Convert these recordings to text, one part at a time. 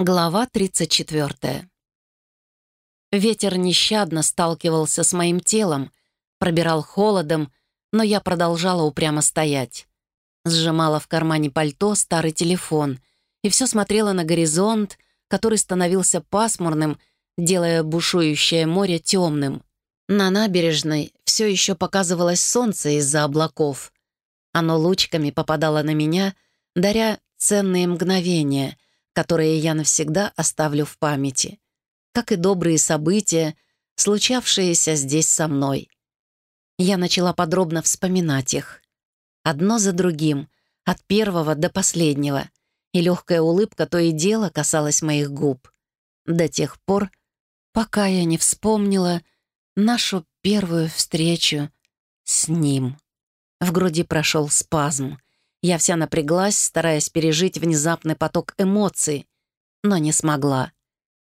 Глава 34. Ветер нещадно сталкивался с моим телом, пробирал холодом, но я продолжала упрямо стоять. Сжимала в кармане пальто старый телефон и все смотрела на горизонт, который становился пасмурным, делая бушующее море темным. На набережной все еще показывалось солнце из-за облаков. Оно лучками попадало на меня, даря ценные мгновения — которые я навсегда оставлю в памяти, как и добрые события, случавшиеся здесь со мной. Я начала подробно вспоминать их. Одно за другим, от первого до последнего, и легкая улыбка то и дело касалась моих губ. До тех пор, пока я не вспомнила нашу первую встречу с ним. В груди прошел спазм — я вся напряглась, стараясь пережить внезапный поток эмоций, но не смогла.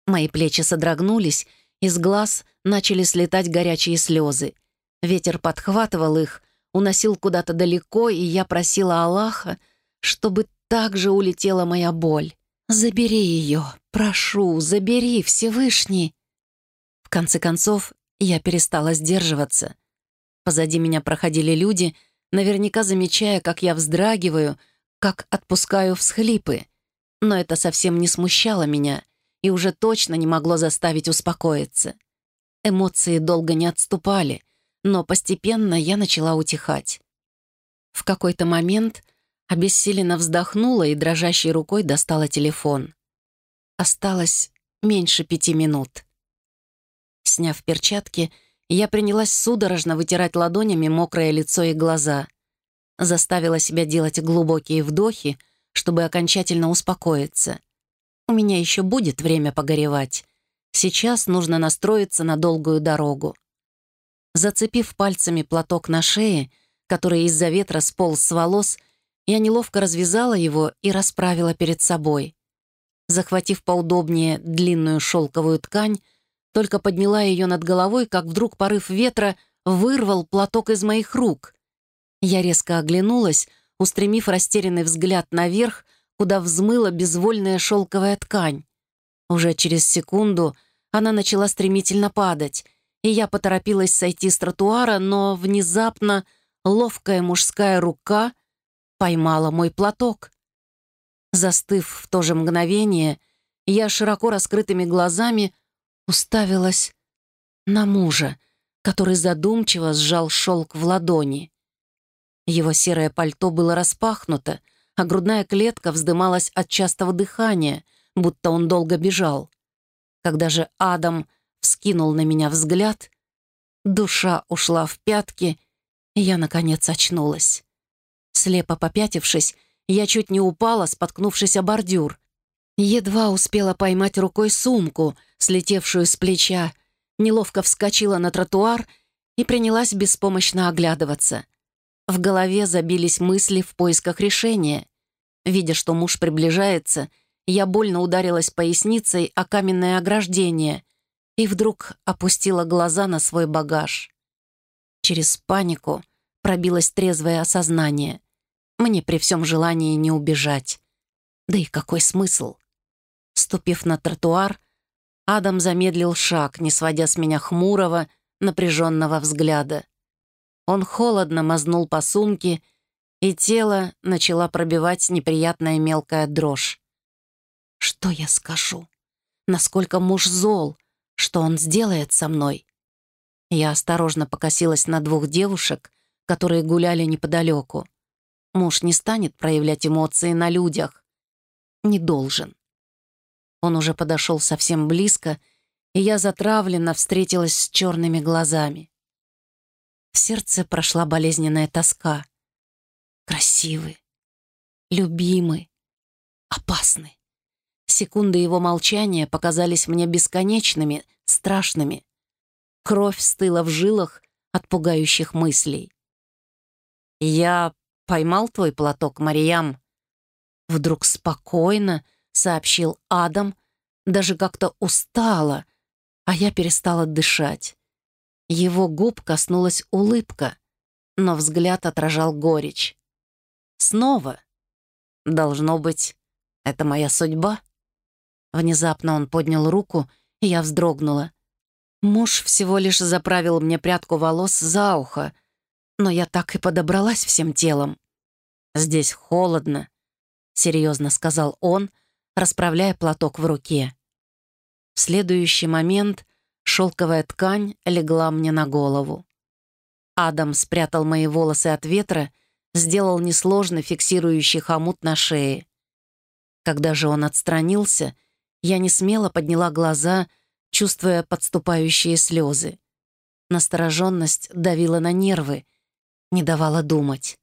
Мои плечи содрогнулись, из глаз начали слетать горячие слезы. Ветер подхватывал их, уносил куда-то далеко, и я просила Аллаха, чтобы так же улетела моя боль. «Забери ее, прошу, забери, Всевышний!» В конце концов, я перестала сдерживаться. Позади меня проходили люди — наверняка замечая, как я вздрагиваю, как отпускаю всхлипы. Но это совсем не смущало меня и уже точно не могло заставить успокоиться. Эмоции долго не отступали, но постепенно я начала утихать. В какой-то момент обессиленно вздохнула и дрожащей рукой достала телефон. Осталось меньше пяти минут. Сняв перчатки, я принялась судорожно вытирать ладонями мокрое лицо и глаза. Заставила себя делать глубокие вдохи, чтобы окончательно успокоиться. У меня еще будет время погоревать. Сейчас нужно настроиться на долгую дорогу. Зацепив пальцами платок на шее, который из-за ветра сполз с волос, я неловко развязала его и расправила перед собой. Захватив поудобнее длинную шелковую ткань, только подняла ее над головой, как вдруг порыв ветра вырвал платок из моих рук. Я резко оглянулась, устремив растерянный взгляд наверх, куда взмыла безвольная шелковая ткань. Уже через секунду она начала стремительно падать, и я поторопилась сойти с тротуара, но внезапно ловкая мужская рука поймала мой платок. Застыв в то же мгновение, я широко раскрытыми глазами уставилась на мужа, который задумчиво сжал шелк в ладони. Его серое пальто было распахнуто, а грудная клетка вздымалась от частого дыхания, будто он долго бежал. Когда же Адам вскинул на меня взгляд, душа ушла в пятки, и я, наконец, очнулась. Слепо попятившись, я чуть не упала, споткнувшись о бордюр. Едва успела поймать рукой сумку, слетевшую с плеча, неловко вскочила на тротуар и принялась беспомощно оглядываться. В голове забились мысли в поисках решения. Видя, что муж приближается, я больно ударилась поясницей о каменное ограждение и вдруг опустила глаза на свой багаж. Через панику пробилось трезвое осознание. Мне при всем желании не убежать. Да и какой смысл? Ступив на тротуар, Адам замедлил шаг, не сводя с меня хмурого, напряженного взгляда. Он холодно мазнул по сумке, и тело начала пробивать неприятная мелкая дрожь. Что я скажу? Насколько муж зол? Что он сделает со мной? Я осторожно покосилась на двух девушек, которые гуляли неподалеку. Муж не станет проявлять эмоции на людях. Не должен. Он уже подошел совсем близко, и я затравленно встретилась с черными глазами. В сердце прошла болезненная тоска. Красивый, любимый, опасный. Секунды его молчания показались мне бесконечными, страшными. Кровь стыла в жилах от пугающих мыслей. «Я поймал твой платок, Мариям?» Вдруг спокойно, — сообщил Адам, даже как-то устало, а я перестала дышать. Его губ коснулась улыбка, но взгляд отражал горечь. Снова. Должно быть, это моя судьба. Внезапно он поднял руку, и я вздрогнула. Муж всего лишь заправил мне прядку волос за ухо, но я так и подобралась всем телом. «Здесь холодно», — серьезно сказал он, расправляя платок в руке. В следующий момент шелковая ткань легла мне на голову. Адам спрятал мои волосы от ветра, сделал несложно фиксирующий хомут на шее. Когда же он отстранился, я не смело подняла глаза, чувствуя подступающие слезы. Настороженность давила на нервы, не давала думать.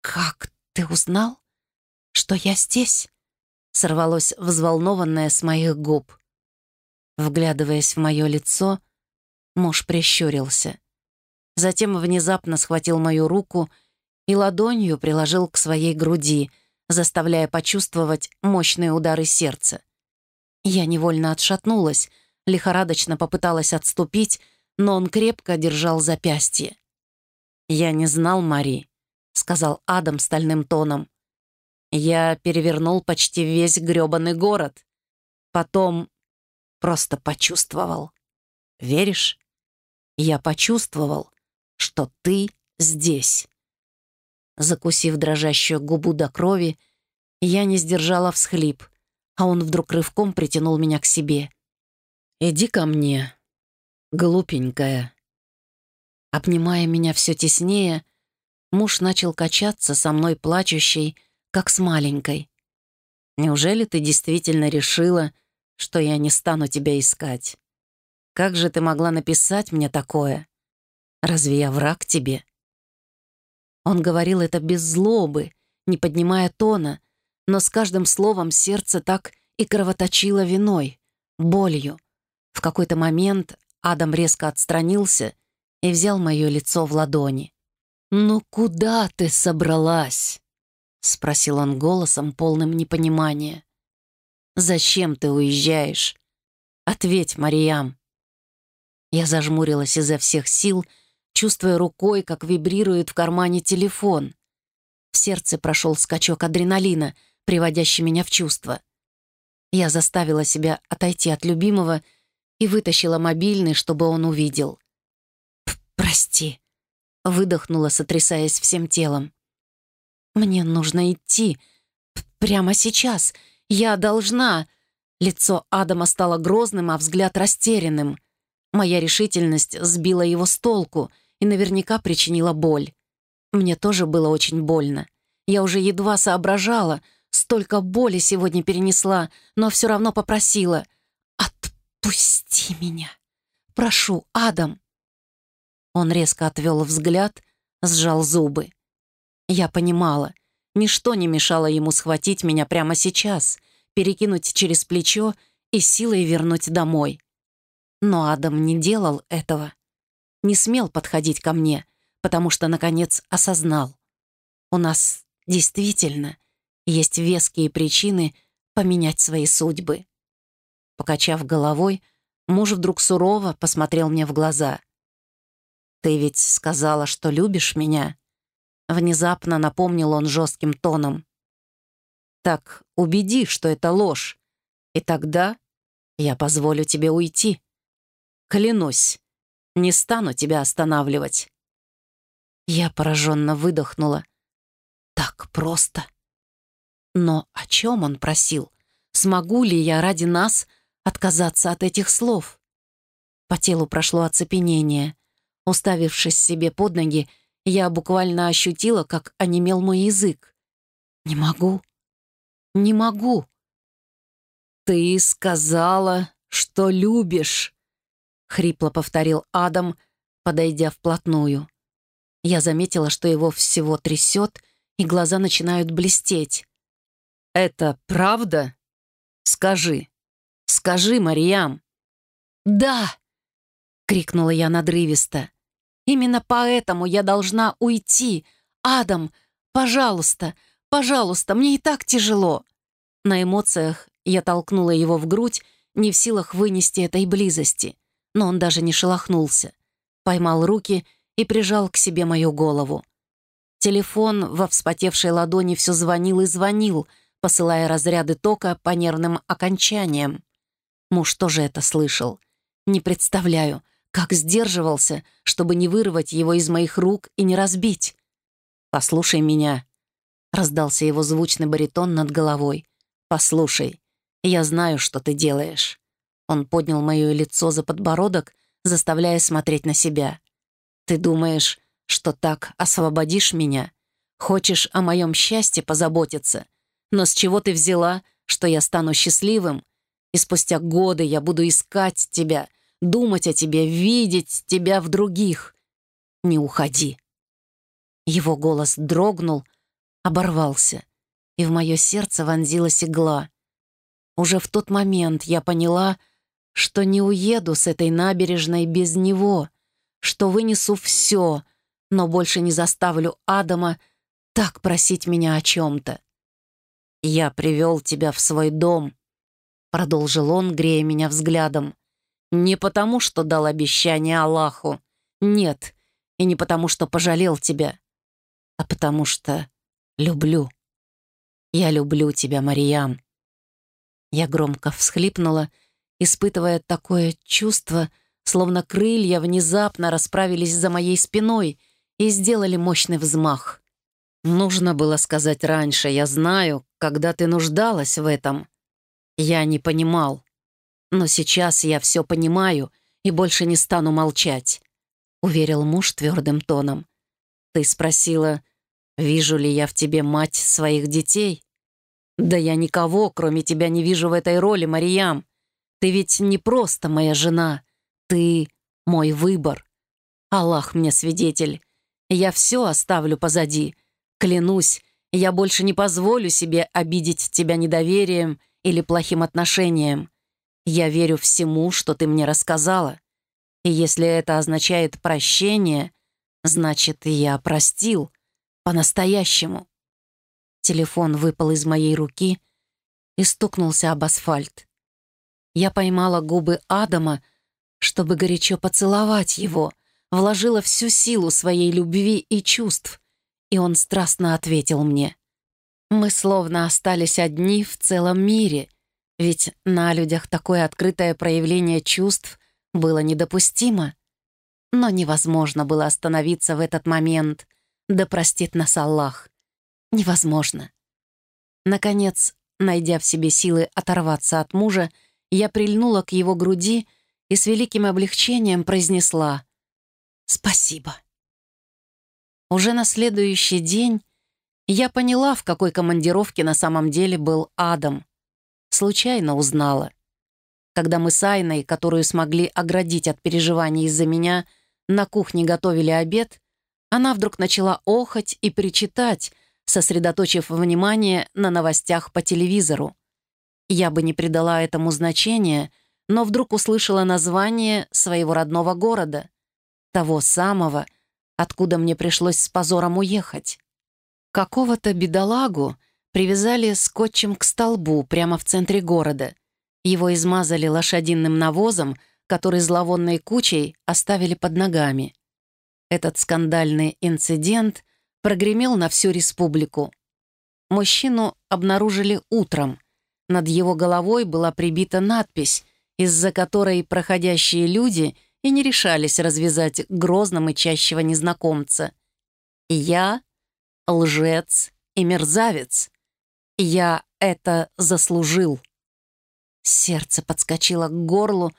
«Как ты узнал, что я здесь?» Сорвалось взволнованное с моих губ. Вглядываясь в мое лицо, муж прищурился. Затем внезапно схватил мою руку и ладонью приложил к своей груди, заставляя почувствовать мощные удары сердца. Я невольно отшатнулась, лихорадочно попыталась отступить, но он крепко держал запястье. «Я не знал Мари», — сказал Адам стальным тоном. «Я перевернул почти весь грёбаный город. Потом просто почувствовал. Веришь? Я почувствовал, что ты здесь». Закусив дрожащую губу до крови, я не сдержала всхлип, а он вдруг рывком притянул меня к себе. «Иди ко мне, глупенькая». Обнимая меня все теснее, муж начал качаться со мной плачущей, как с маленькой. «Неужели ты действительно решила, что я не стану тебя искать? Как же ты могла написать мне такое? Разве я враг тебе?» Он говорил это без злобы, не поднимая тона, но с каждым словом сердце так и кровоточило виной, болью. В какой-то момент Адам резко отстранился и взял мое лицо в ладони. «Ну куда ты собралась?» — спросил он голосом, полным непонимания. «Зачем ты уезжаешь? Ответь, Мариям». Я зажмурилась изо всех сил, чувствуя рукой, как вибрирует в кармане телефон. В сердце прошел скачок адреналина — приводящий меня в чувство. Я заставила себя отойти от любимого и вытащила мобильный, чтобы он увидел. «Прости», — выдохнула, сотрясаясь всем телом. «Мне нужно идти. Прямо сейчас. Я должна...» Лицо Адама стало грозным, а взгляд растерянным. Моя решительность сбила его с толку и наверняка причинила боль. Мне тоже было очень больно. Я уже едва соображала, Столько боли сегодня перенесла, но все равно попросила. «Отпусти меня! Прошу, Адам!» Он резко отвел взгляд, сжал зубы. Я понимала, ничто не мешало ему схватить меня прямо сейчас, перекинуть через плечо и силой вернуть домой. Но Адам не делал этого. Не смел подходить ко мне, потому что, наконец, осознал. У нас действительно есть веские причины поменять свои судьбы. Покачав головой, муж вдруг сурово посмотрел мне в глаза. «Ты ведь сказала, что любишь меня?» Внезапно напомнил он жестким тоном. «Так убеди, что это ложь, и тогда я позволю тебе уйти. Клянусь, не стану тебя останавливать». Я пораженно выдохнула. «Так просто». Но о чем он просил? Смогу ли я ради нас отказаться от этих слов? По телу прошло оцепенение. Уставившись себе под ноги, я буквально ощутила, как онемел мой язык. «Не могу. Не могу». «Ты сказала, что любишь», — хрипло повторил Адам, подойдя вплотную. Я заметила, что его всего трясет, и глаза начинают блестеть. «Это правда? Скажи. Скажи, Мариям». «Да!» — крикнула я надрывисто. «Именно поэтому я должна уйти. Адам, пожалуйста, пожалуйста, мне и так тяжело». На эмоциях я толкнула его в грудь, не в силах вынести этой близости, но он даже не шелохнулся. Поймал руки и прижал к себе мою голову. Телефон во вспотевшей ладони все звонил и звонил — посылая разряды тока по нервным окончаниям. Муж тоже это слышал. Не представляю, как сдерживался, чтобы не вырвать его из моих рук и не разбить. «Послушай меня», — раздался его звучный баритон над головой. «Послушай, я знаю, что ты делаешь». Он поднял мое лицо за подбородок, заставляя смотреть на себя. «Ты думаешь, что так освободишь меня? Хочешь о моем счастье позаботиться? Но с чего ты взяла, что я стану счастливым? И спустя годы я буду искать тебя, думать о тебе, видеть тебя в других. Не уходи». Его голос дрогнул, оборвался, и в мое сердце вонзилась игла. Уже в тот момент я поняла, что не уеду с этой набережной без него, что вынесу все, но больше не заставлю Адама так просить меня о чем-то. «Я привел тебя в свой дом», — продолжил он, грея меня взглядом. «Не потому, что дал обещание Аллаху. Нет, и не потому, что пожалел тебя, а потому что люблю. Я люблю тебя, Мариям». Я громко всхлипнула, испытывая такое чувство, словно крылья внезапно расправились за моей спиной и сделали мощный взмах. Нужно было сказать раньше, я знаю, когда ты нуждалась в этом. Я не понимал. Но сейчас я все понимаю и больше не стану молчать, уверил муж твердым тоном. Ты спросила, вижу ли я в тебе мать своих детей? Да я никого, кроме тебя, не вижу в этой роли, Мариям. Ты ведь не просто моя жена. Ты мой выбор. Аллах мне свидетель. Я все оставлю позади. Клянусь, я больше не позволю себе обидеть тебя недоверием или плохим отношением. Я верю всему, что ты мне рассказала. И если это означает прощение, значит, я простил. По-настоящему. Телефон выпал из моей руки и стукнулся об асфальт. Я поймала губы Адама, чтобы горячо поцеловать его, вложила всю силу своей любви и чувств, и он страстно ответил мне. Мы словно остались одни в целом мире, ведь на людях такое открытое проявление чувств было недопустимо. Но невозможно было остановиться в этот момент, да простит нас Аллах. Невозможно. Наконец, найдя в себе силы оторваться от мужа, я прильнула к его груди и с великим облегчением произнесла «Спасибо». Уже на следующий день я поняла, в какой командировке на самом деле был Адам. Случайно узнала. Когда мы с Айной, которую смогли оградить от переживаний из-за меня, на кухне готовили обед, она вдруг начала охать и причитать, сосредоточив внимание на новостях по телевизору. Я бы не придала этому значения, но вдруг услышала название своего родного города, того самого, откуда мне пришлось с позором уехать. Какого-то бедолагу привязали скотчем к столбу прямо в центре города. Его измазали лошадиным навозом, который зловонной кучей оставили под ногами. Этот скандальный инцидент прогремел на всю республику. Мужчину обнаружили утром — над его головой была прибита надпись, из-за которой проходящие люди и не решались развязать грозно мычащего незнакомца. «Я — лжец и мерзавец. Я это заслужил». Сердце подскочило к горлу,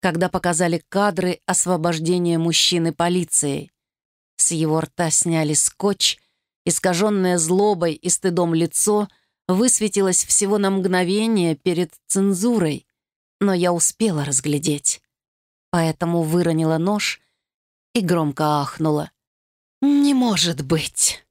когда показали кадры освобождения мужчины полицией. С его рта сняли скотч, искаженное злобой и стыдом лицо — высветилось всего на мгновение перед цензурой, но я успела разглядеть. Поэтому выронила нож и громко ахнула. «Не может быть!»